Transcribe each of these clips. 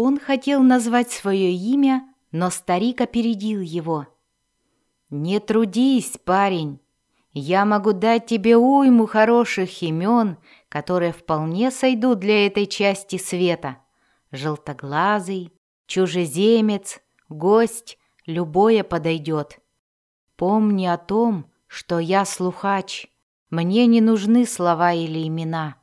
Он хотел назвать свое имя, но старик опередил его. «Не трудись, парень. Я могу дать тебе уйму хороших имен, которые вполне сойдут для этой части света. Желтоглазый, чужеземец, гость, любое подойдет. Помни о том, что я слухач. Мне не нужны слова или имена.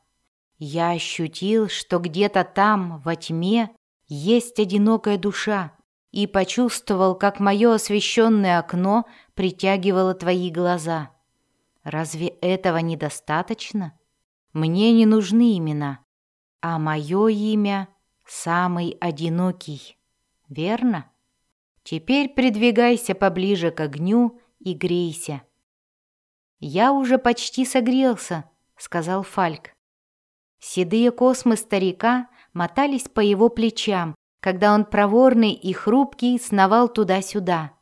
Я ощутил, что где-то там, во тьме, есть одинокая душа, и почувствовал, как мое освещенное окно притягивало твои глаза. Разве этого недостаточно? Мне не нужны имена, а мое имя самый одинокий. Верно? Теперь придвигайся поближе к огню и грейся. «Я уже почти согрелся», — сказал Фальк. Седые космы старика мотались по его плечам, когда он проворный и хрупкий сновал туда-сюда.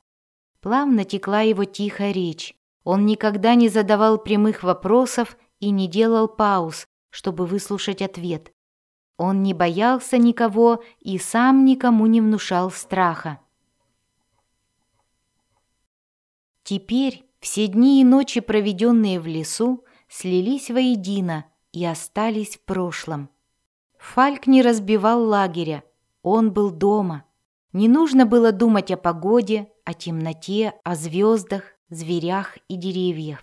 Плавно текла его тихая речь. Он никогда не задавал прямых вопросов и не делал пауз, чтобы выслушать ответ. Он не боялся никого и сам никому не внушал страха. Теперь все дни и ночи, проведенные в лесу, слились воедино и остались в прошлом. Фальк не разбивал лагеря, он был дома. Не нужно было думать о погоде, о темноте, о звездах, зверях и деревьях.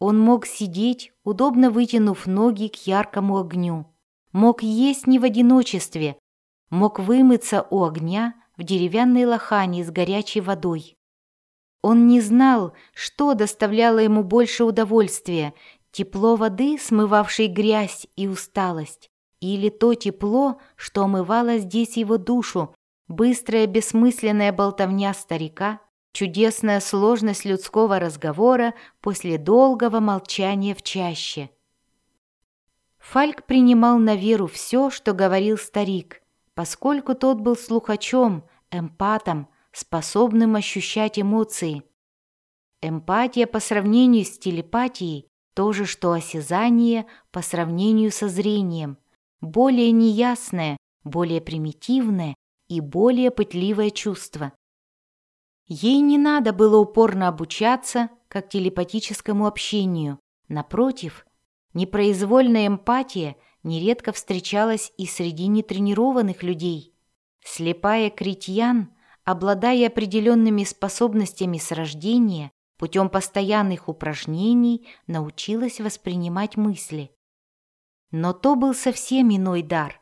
Он мог сидеть, удобно вытянув ноги к яркому огню, мог есть не в одиночестве, мог вымыться у огня в деревянной лохане с горячей водой. Он не знал, что доставляло ему больше удовольствия – тепло воды, смывавшей грязь и усталость, или то тепло, что омывало здесь его душу, быстрая бессмысленная болтовня старика, чудесная сложность людского разговора после долгого молчания в чаще. Фальк принимал на веру все, что говорил старик, поскольку тот был слухачом, эмпатом, способным ощущать эмоции. Эмпатия по сравнению с телепатией – то же, что осязание по сравнению со зрением – более неясное, более примитивное и более пытливое чувство. Ей не надо было упорно обучаться как телепатическому общению. Напротив, непроизвольная эмпатия нередко встречалась и среди нетренированных людей. Слепая критьян, обладая определенными способностями с рождения, путем постоянных упражнений научилась воспринимать мысли. Но то был совсем иной дар.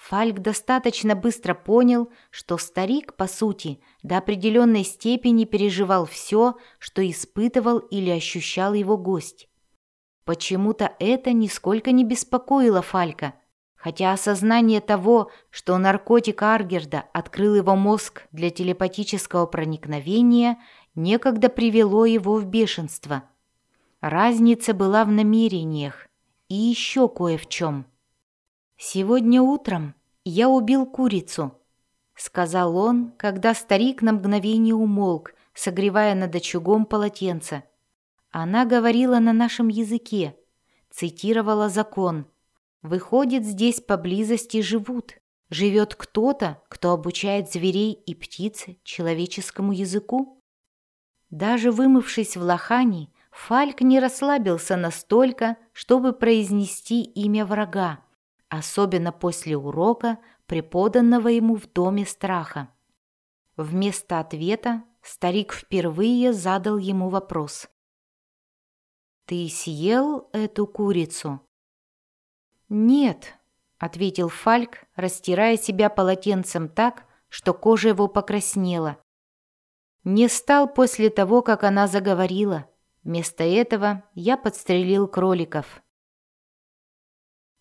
Фальк достаточно быстро понял, что старик, по сути, до определенной степени переживал все, что испытывал или ощущал его гость. Почему-то это нисколько не беспокоило Фалька, хотя осознание того, что наркотик Аргерда открыл его мозг для телепатического проникновения, некогда привело его в бешенство. Разница была в намерениях и еще кое в чем. «Сегодня утром я убил курицу», — сказал он, когда старик на мгновение умолк, согревая над очагом полотенце. Она говорила на нашем языке, цитировала закон. «Выходит, здесь поблизости живут. Живет кто-то, кто обучает зверей и птиц человеческому языку?» Даже вымывшись в лохане, Фальк не расслабился настолько, чтобы произнести имя врага, особенно после урока, преподанного ему в доме страха. Вместо ответа старик впервые задал ему вопрос. «Ты съел эту курицу?» «Нет», — ответил Фальк, растирая себя полотенцем так, что кожа его покраснела. «Не стал после того, как она заговорила. Вместо этого я подстрелил кроликов.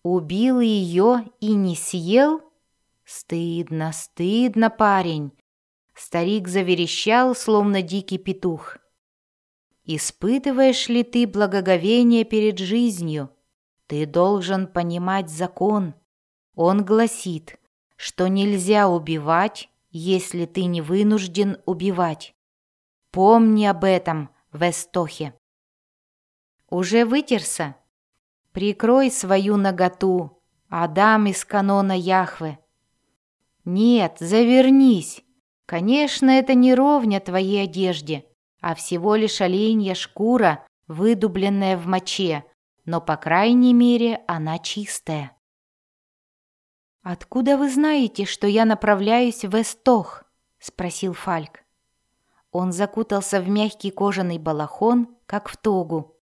Убил ее и не съел? Стыдно, стыдно, парень. Старик заверещал, словно дикий петух. Испытываешь ли ты благоговение перед жизнью? Ты должен понимать закон. Он гласит, что нельзя убивать, если ты не вынужден убивать. Помни об этом, в эстохе. Уже вытерся? Прикрой свою наготу, Адам из канона Яхве. «Нет, завернись. Конечно, это не ровня твоей одежде, а всего лишь оленья шкура, выдубленная в моче, но, по крайней мере, она чистая». «Откуда вы знаете, что я направляюсь в Эстох?» — спросил Фальк. Он закутался в мягкий кожаный балахон, как в тогу.